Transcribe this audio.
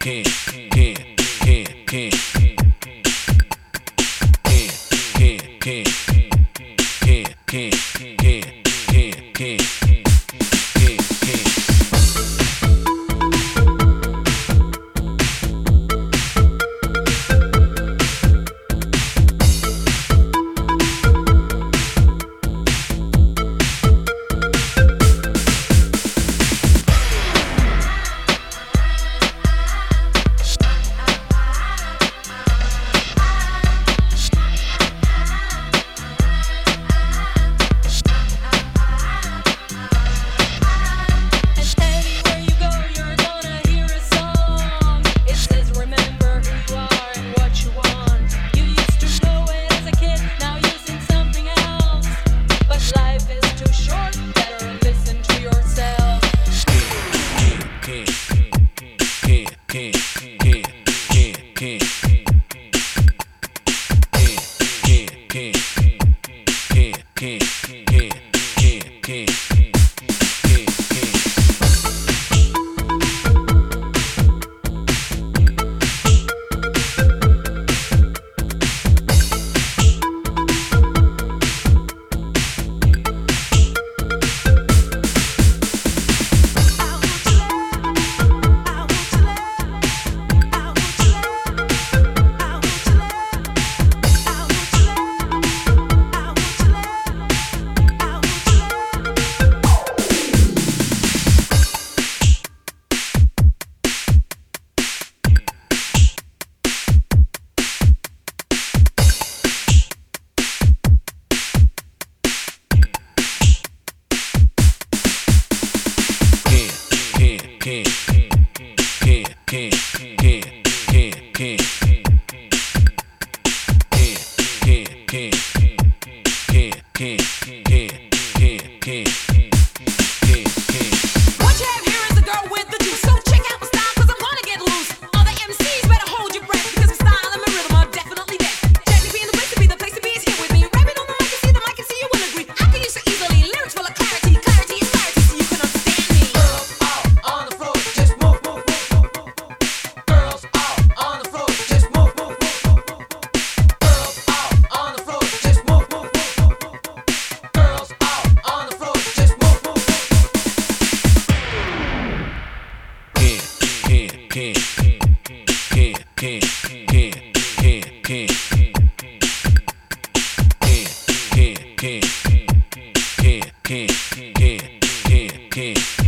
pin, pin. King, king, king, king, king.